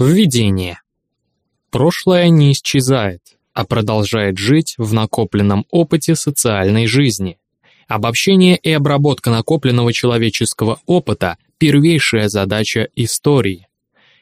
Введение. Прошлое не исчезает, а продолжает жить в накопленном опыте социальной жизни. Обобщение и обработка накопленного человеческого опыта – первейшая задача истории.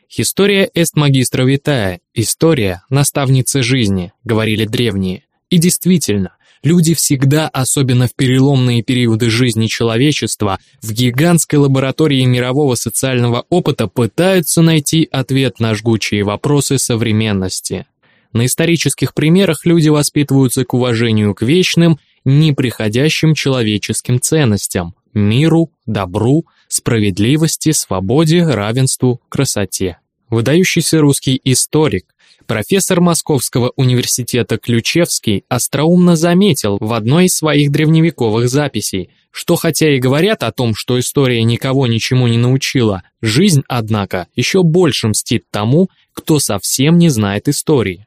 «История эст магистра витая», «История – наставница жизни», – говорили древние. И действительно, люди всегда, особенно в переломные периоды жизни человечества, в гигантской лаборатории мирового социального опыта пытаются найти ответ на жгучие вопросы современности. На исторических примерах люди воспитываются к уважению к вечным, неприходящим человеческим ценностям – миру, добру, справедливости, свободе, равенству, красоте. Выдающийся русский историк, профессор Московского университета Ключевский остроумно заметил в одной из своих древневековых записей, что хотя и говорят о том, что история никого ничему не научила, жизнь, однако, еще больше мстит тому, кто совсем не знает истории.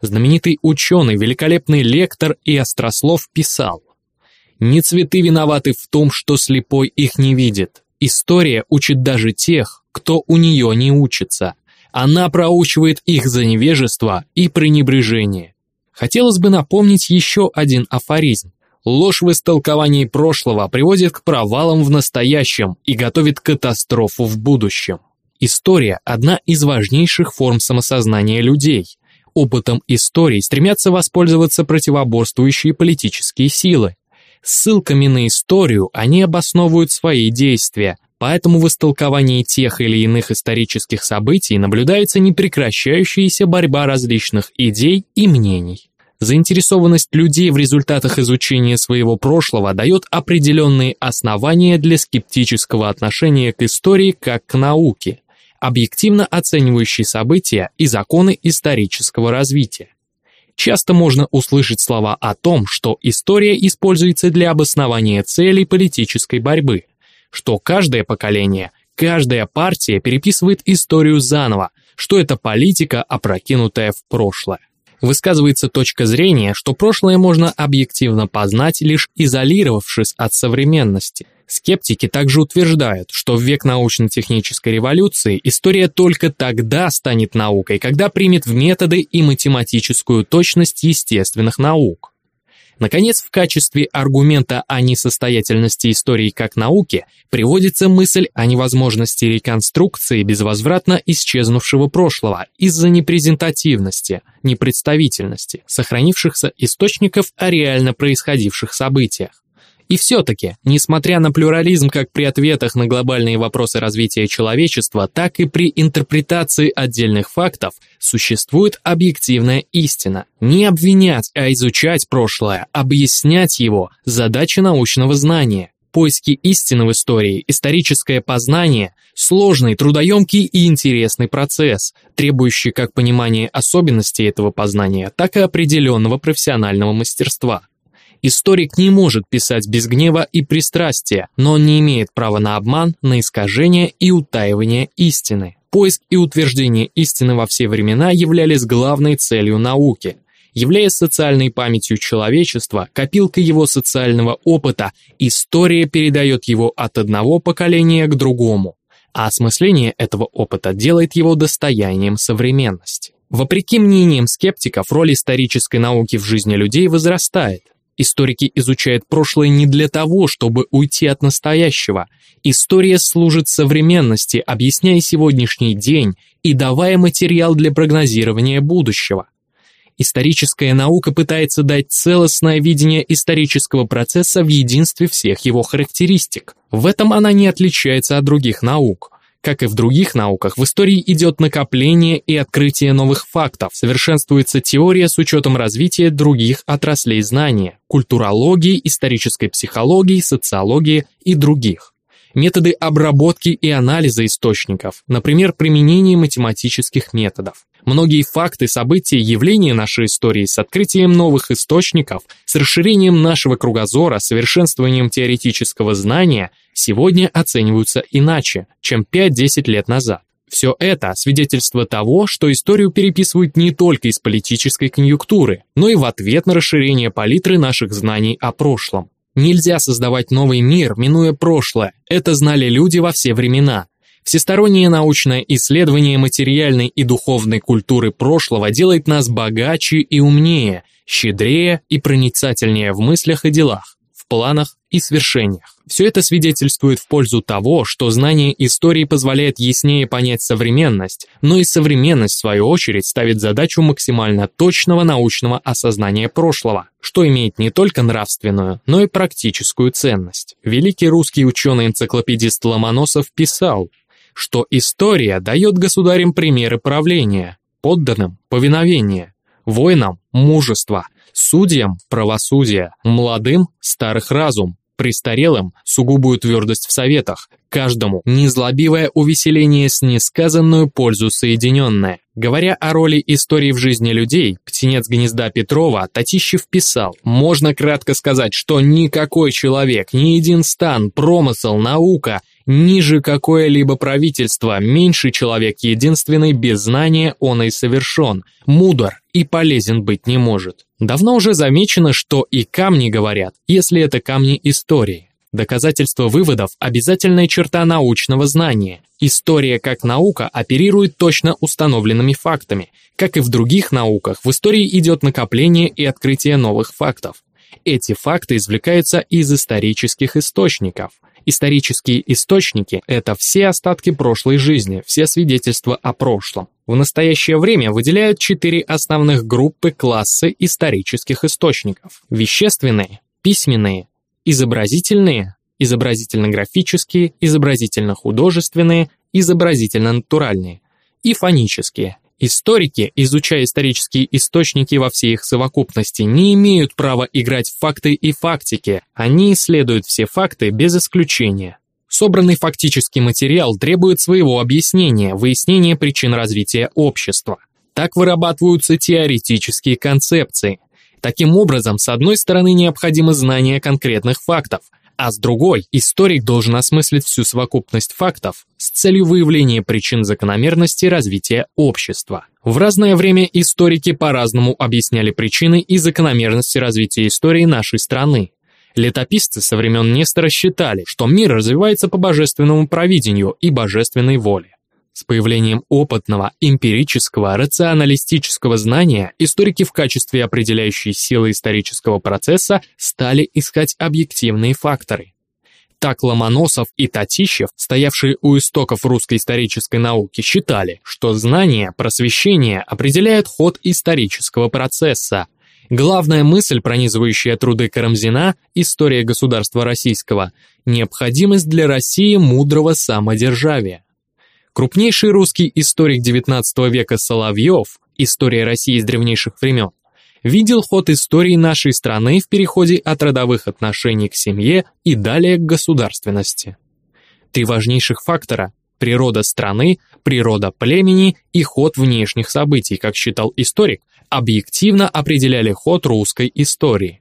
Знаменитый ученый, великолепный лектор и острослов писал «Не цветы виноваты в том, что слепой их не видит. История учит даже тех, кто у нее не учится. Она проучивает их за невежество и пренебрежение. Хотелось бы напомнить еще один афоризм. Ложь в истолковании прошлого приводит к провалам в настоящем и готовит катастрофу в будущем. История – одна из важнейших форм самосознания людей. Опытом истории стремятся воспользоваться противоборствующие политические силы. Ссылками на историю они обосновывают свои действия, поэтому в истолковании тех или иных исторических событий наблюдается непрекращающаяся борьба различных идей и мнений. Заинтересованность людей в результатах изучения своего прошлого дает определенные основания для скептического отношения к истории как к науке, объективно оценивающей события и законы исторического развития. Часто можно услышать слова о том, что история используется для обоснования целей политической борьбы, что каждое поколение, каждая партия переписывает историю заново, что это политика, опрокинутая в прошлое. Высказывается точка зрения, что прошлое можно объективно познать, лишь изолировавшись от современности. Скептики также утверждают, что в век научно-технической революции история только тогда станет наукой, когда примет в методы и математическую точность естественных наук. Наконец, в качестве аргумента о несостоятельности истории как науки приводится мысль о невозможности реконструкции безвозвратно исчезнувшего прошлого из-за непрезентативности, непредставительности, сохранившихся источников о реально происходивших событиях. И все-таки, несмотря на плюрализм как при ответах на глобальные вопросы развития человечества, так и при интерпретации отдельных фактов, существует объективная истина. Не обвинять, а изучать прошлое, объяснять его – задача научного знания. Поиски истины в истории, историческое познание – сложный, трудоемкий и интересный процесс, требующий как понимания особенностей этого познания, так и определенного профессионального мастерства. Историк не может писать без гнева и пристрастия, но не имеет права на обман, на искажение и утаивание истины. Поиск и утверждение истины во все времена являлись главной целью науки. Являясь социальной памятью человечества, копилкой его социального опыта, история передает его от одного поколения к другому, а осмысление этого опыта делает его достоянием современности. Вопреки мнениям скептиков, роль исторической науки в жизни людей возрастает. Историки изучают прошлое не для того, чтобы уйти от настоящего. История служит современности, объясняя сегодняшний день и давая материал для прогнозирования будущего. Историческая наука пытается дать целостное видение исторического процесса в единстве всех его характеристик. В этом она не отличается от других наук. Как и в других науках, в истории идет накопление и открытие новых фактов, совершенствуется теория с учетом развития других отраслей знания, культурологии, исторической психологии, социологии и других. Методы обработки и анализа источников, например, применение математических методов. Многие факты, события, явления нашей истории с открытием новых источников, с расширением нашего кругозора, совершенствованием теоретического знания сегодня оцениваются иначе, чем 5-10 лет назад. Все это свидетельство того, что историю переписывают не только из политической конъюнктуры, но и в ответ на расширение палитры наших знаний о прошлом. Нельзя создавать новый мир, минуя прошлое. Это знали люди во все времена. Всестороннее научное исследование материальной и духовной культуры прошлого делает нас богаче и умнее, щедрее и проницательнее в мыслях и делах, планах и свершениях. Все это свидетельствует в пользу того, что знание истории позволяет яснее понять современность, но и современность, в свою очередь, ставит задачу максимально точного научного осознания прошлого, что имеет не только нравственную, но и практическую ценность. Великий русский ученый-энциклопедист Ломоносов писал, что история дает государям примеры правления, подданным – повиновение, воинам – мужество, судьям – правосудие, молодым – старых разум, престарелым – сугубую твердость в советах, каждому – незлобивое увеселение с несказанную пользу соединенное. Говоря о роли истории в жизни людей, птенец гнезда Петрова Татищев писал, можно кратко сказать, что никакой человек, ни един стан, промысел, наука – Ниже какое-либо правительство, меньше человек единственный, без знания он и совершен, мудр и полезен быть не может. Давно уже замечено, что и камни говорят, если это камни истории. Доказательство выводов – обязательная черта научного знания. История как наука оперирует точно установленными фактами. Как и в других науках, в истории идет накопление и открытие новых фактов. Эти факты извлекаются из исторических источников. Исторические источники – это все остатки прошлой жизни, все свидетельства о прошлом. В настоящее время выделяют четыре основных группы классы исторических источников. Вещественные, письменные, изобразительные, изобразительно-графические, изобразительно-художественные, изобразительно-натуральные и фонические. Историки, изучая исторические источники во всей их совокупности, не имеют права играть в факты и фактики, они исследуют все факты без исключения. Собранный фактический материал требует своего объяснения, выяснения причин развития общества. Так вырабатываются теоретические концепции. Таким образом, с одной стороны, необходимо знание конкретных фактов – а с другой, историк должен осмыслить всю совокупность фактов с целью выявления причин закономерности развития общества. В разное время историки по-разному объясняли причины и закономерности развития истории нашей страны. Летописцы со времен Нестора считали, что мир развивается по божественному провидению и божественной воле. С появлением опытного, эмпирического, рационалистического знания историки в качестве определяющей силы исторического процесса стали искать объективные факторы. Так Ломоносов и Татищев, стоявшие у истоков русской исторической науки, считали, что знание, просвещение определяют ход исторического процесса. Главная мысль, пронизывающая труды Карамзина «История государства российского» – необходимость для России мудрого самодержавия. Крупнейший русский историк XIX века Соловьев, история России с древнейших времен, видел ход истории нашей страны в переходе от родовых отношений к семье и далее к государственности. Три важнейших фактора – природа страны, природа племени и ход внешних событий, как считал историк, объективно определяли ход русской истории.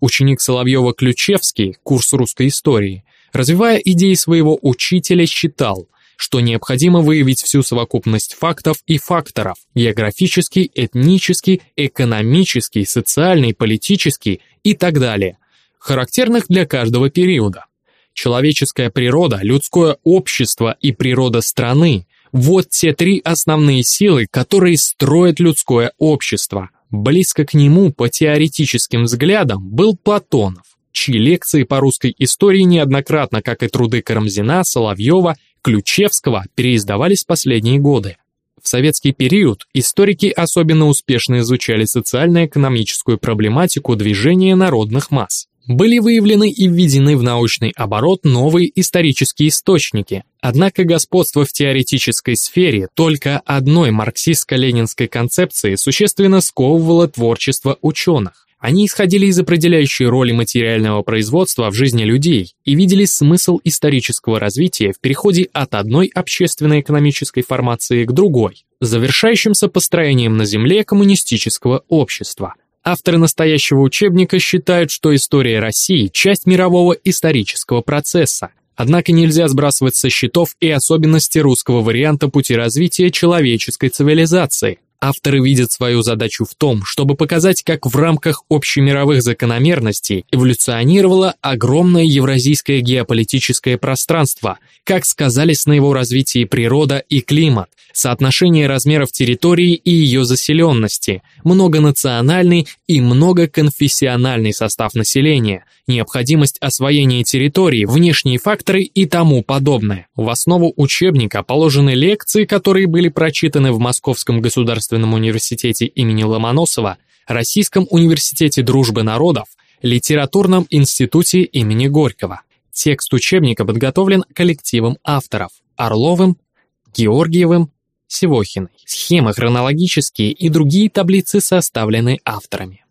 Ученик Соловьева Ключевский, курс русской истории, развивая идеи своего учителя, считал, что необходимо выявить всю совокупность фактов и факторов – географический, этнический, экономический, социальный, политический и так далее, характерных для каждого периода. Человеческая природа, людское общество и природа страны – вот те три основные силы, которые строят людское общество. Близко к нему по теоретическим взглядам был Платонов, чьи лекции по русской истории неоднократно, как и труды Карамзина, Соловьева Ключевского переиздавались последние годы. В советский период историки особенно успешно изучали социально-экономическую проблематику движения народных масс. Были выявлены и введены в научный оборот новые исторические источники, однако господство в теоретической сфере только одной марксистско-ленинской концепции существенно сковывало творчество ученых. Они исходили из определяющей роли материального производства в жизни людей и видели смысл исторического развития в переходе от одной общественной экономической формации к другой, завершающимся построением на Земле коммунистического общества. Авторы настоящего учебника считают, что история России – часть мирового исторического процесса, Однако нельзя сбрасывать со счетов и особенности русского варианта пути развития человеческой цивилизации, Авторы видят свою задачу в том, чтобы показать, как в рамках общемировых закономерностей эволюционировало огромное евразийское геополитическое пространство, как сказались на его развитии природа и климат, соотношение размеров территории и ее заселенности, многонациональный и многоконфессиональный состав населения, необходимость освоения территории, внешние факторы и тому подобное. В основу учебника положены лекции, которые были прочитаны в Московском государственном университете имени Ломоносова, Российском университете дружбы народов, Литературном институте имени Горького. Текст учебника подготовлен коллективом авторов Орловым, Георгиевым, Севохиной. Схемы хронологические и другие таблицы составлены авторами.